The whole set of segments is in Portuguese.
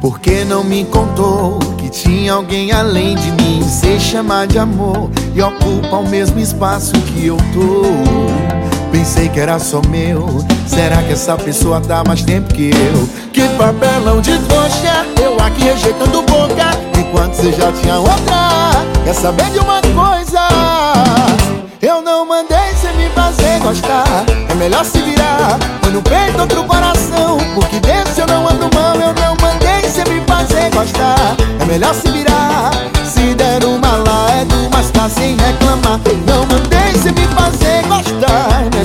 Por que não me contou que tinha alguém além de mim? Se chamar de amor e ocupa o mesmo espaço que eu tô. Pensei que era só meu. Será que essa pessoa tá mais tempo que eu? Que papelão de trouxa, eu aqui rejeitando boca. Enquanto você já tinha outra. Quer saber de uma coisa? Eu não mandei você me fazer gostar. É melhor se virar. Põe no peito outro coração. Porque desse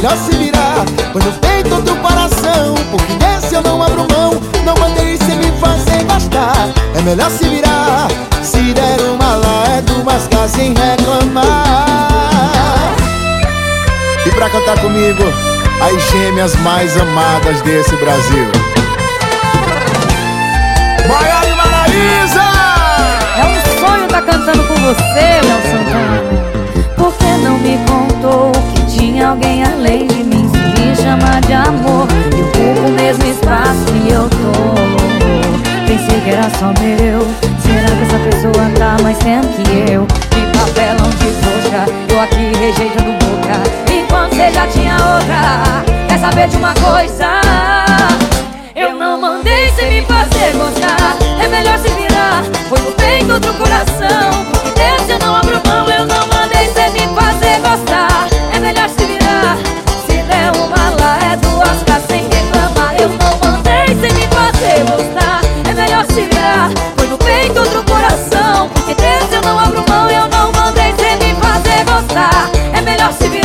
melhor se virar. Põe no peito outro coração Porque desse eu não abro mão. Não mandei se me fazer gostar É melhor se virar. Se der uma lá é do mas tá sem reclamar. E pra cantar comigo As gêmeas mais amadas desse Brasil. Maior é só meu Será que essa pessoa tá mais tempo que eu? Que papelão de trouxa Eu aqui rejeitando boca Enquanto você já tinha outra Quer saber de uma coisa? Eu não mandei melhor se virar